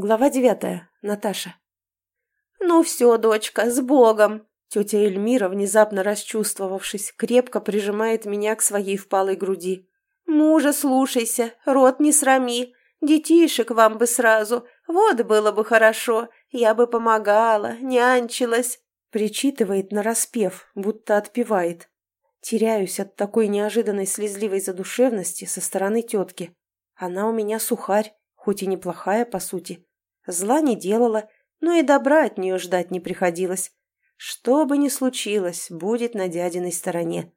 Глава девятая. Наташа. «Ну все, дочка, с Богом!» Тетя Эльмира, внезапно расчувствовавшись, крепко прижимает меня к своей впалой груди. «Мужа слушайся, рот не срами, детишек вам бы сразу, вот было бы хорошо, я бы помогала, нянчилась!» Причитывает нараспев, будто отпевает. Теряюсь от такой неожиданной слезливой задушевности со стороны тетки. Она у меня сухарь, хоть и неплохая по сути. Зла не делала, но и добра от нее ждать не приходилось. Что бы ни случилось, будет на дядиной стороне.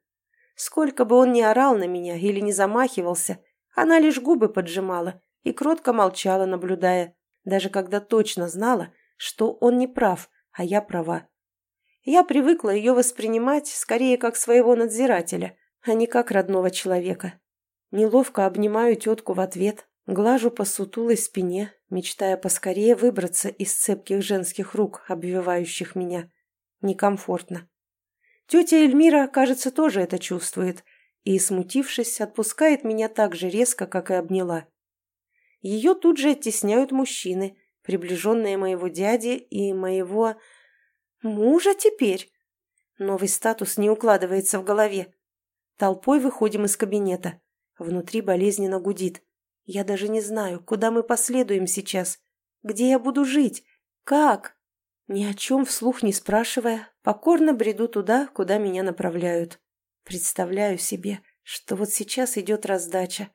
Сколько бы он ни орал на меня или не замахивался, она лишь губы поджимала и кротко молчала, наблюдая, даже когда точно знала, что он не прав, а я права. Я привыкла ее воспринимать скорее как своего надзирателя, а не как родного человека. Неловко обнимаю тетку в ответ, глажу по сутулой спине, мечтая поскорее выбраться из цепких женских рук, обвивающих меня. Некомфортно. Тетя Эльмира, кажется, тоже это чувствует и, смутившись, отпускает меня так же резко, как и обняла. Ее тут же оттесняют мужчины, приближенные моего дяди и моего... мужа теперь. Новый статус не укладывается в голове. Толпой выходим из кабинета. Внутри болезненно гудит. Я даже не знаю, куда мы последуем сейчас. Где я буду жить? Как? Ни о чем вслух не спрашивая, покорно бреду туда, куда меня направляют. Представляю себе, что вот сейчас идет раздача.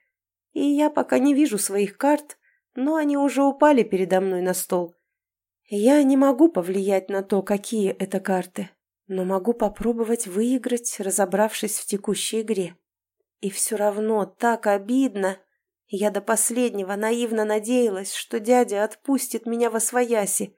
И я пока не вижу своих карт, но они уже упали передо мной на стол. Я не могу повлиять на то, какие это карты, но могу попробовать выиграть, разобравшись в текущей игре. И все равно так обидно. Я до последнего наивно надеялась, что дядя отпустит меня во свояси.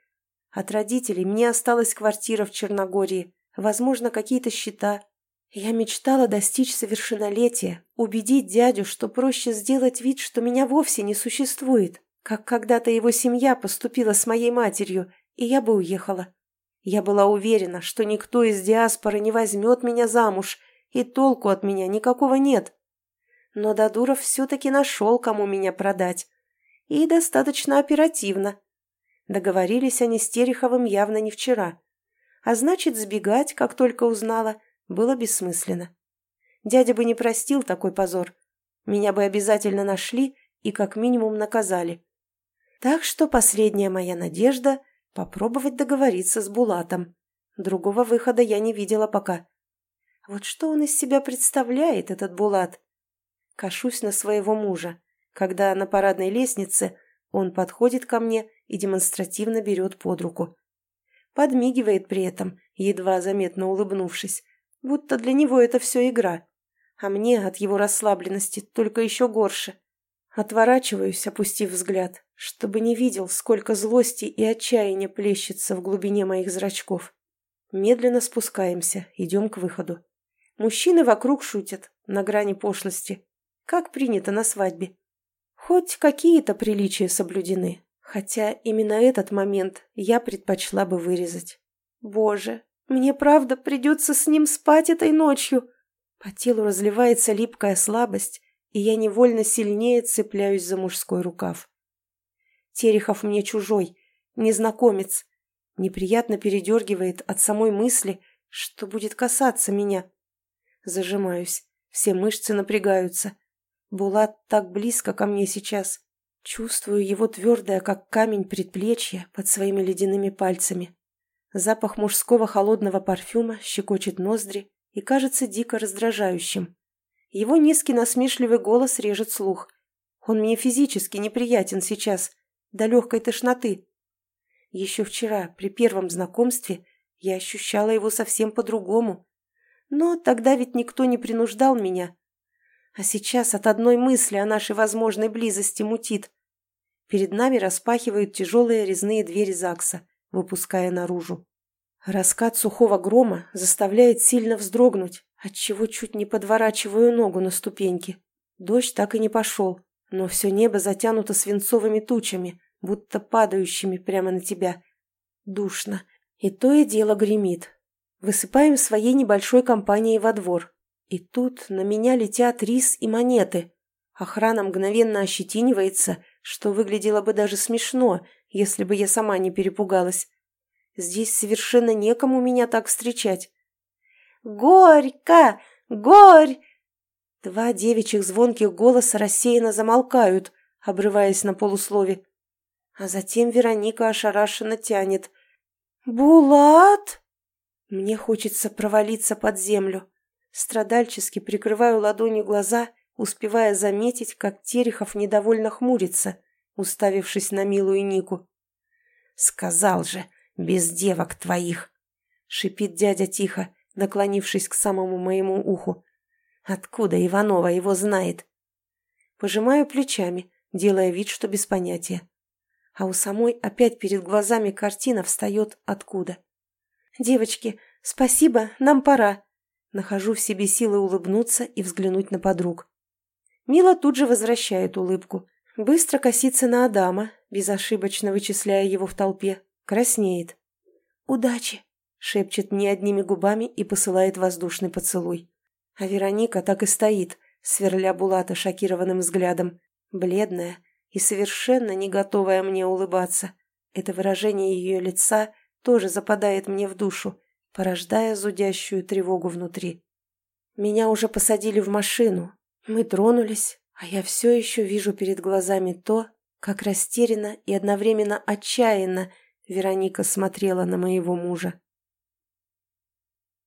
От родителей мне осталась квартира в Черногории, возможно, какие-то счета. Я мечтала достичь совершеннолетия, убедить дядю, что проще сделать вид, что меня вовсе не существует, как когда-то его семья поступила с моей матерью, и я бы уехала. Я была уверена, что никто из диаспоры не возьмет меня замуж, и толку от меня никакого нет. Но Дадуров все-таки нашел, кому меня продать. И достаточно оперативно. Договорились они с Тереховым явно не вчера. А значит, сбегать, как только узнала, было бессмысленно. Дядя бы не простил такой позор. Меня бы обязательно нашли и как минимум наказали. Так что последняя моя надежда — попробовать договориться с Булатом. Другого выхода я не видела пока. Вот что он из себя представляет, этот Булат? Кашусь на своего мужа, когда на парадной лестнице он подходит ко мне и демонстративно берет под руку. Подмигивает при этом, едва заметно улыбнувшись, будто для него это все игра. А мне от его расслабленности только еще горше. Отворачиваюсь, опустив взгляд, чтобы не видел, сколько злости и отчаяния плещется в глубине моих зрачков. Медленно спускаемся, идем к выходу. Мужчины вокруг шутят, на грани пошлости, как принято на свадьбе. Хоть какие-то приличия соблюдены, хотя именно этот момент я предпочла бы вырезать. Боже, мне правда придется с ним спать этой ночью. По телу разливается липкая слабость, и я невольно сильнее цепляюсь за мужской рукав. Терехов мне чужой, незнакомец. Неприятно передергивает от самой мысли, что будет касаться меня. Зажимаюсь. Все мышцы напрягаются. Булат так близко ко мне сейчас. Чувствую его твердое, как камень предплечье, под своими ледяными пальцами. Запах мужского холодного парфюма щекочет ноздри и кажется дико раздражающим. Его низкий насмешливый голос режет слух. Он мне физически неприятен сейчас, до легкой тошноты. Еще вчера, при первом знакомстве, я ощущала его совсем по-другому. Но тогда ведь никто не принуждал меня. А сейчас от одной мысли о нашей возможной близости мутит. Перед нами распахивают тяжелые резные двери ЗАГСа, выпуская наружу. Раскат сухого грома заставляет сильно вздрогнуть, отчего чуть не подворачиваю ногу на ступеньки. Дождь так и не пошел, но все небо затянуто свинцовыми тучами, будто падающими прямо на тебя. Душно, и то и дело гремит, Высыпаем своей небольшой компанией во двор. И тут на меня летят рис и монеты. Охрана мгновенно ощетинивается, что выглядело бы даже смешно, если бы я сама не перепугалась. Здесь совершенно некому меня так встречать. «Горько! Горь!» Два девичьих звонких голоса рассеянно замолкают, обрываясь на полуслове. А затем Вероника ошарашенно тянет. «Булат!» Мне хочется провалиться под землю. Страдальчески прикрываю ладонью глаза, успевая заметить, как Терехов недовольно хмурится, уставившись на милую Нику. «Сказал же, без девок твоих!» — шипит дядя тихо, наклонившись к самому моему уху. «Откуда Иванова его знает?» Пожимаю плечами, делая вид, что без понятия. А у самой опять перед глазами картина встает откуда. «Девочки, спасибо, нам пора!» Нахожу в себе силы улыбнуться и взглянуть на подруг. Мила тут же возвращает улыбку. Быстро косится на Адама, безошибочно вычисляя его в толпе. Краснеет. «Удачи!» — шепчет мне одними губами и посылает воздушный поцелуй. А Вероника так и стоит, сверля Булата шокированным взглядом, бледная и совершенно не готовая мне улыбаться. Это выражение ее лица тоже западает мне в душу, порождая зудящую тревогу внутри. Меня уже посадили в машину. Мы тронулись, а я все еще вижу перед глазами то, как растерянно и одновременно отчаянно Вероника смотрела на моего мужа.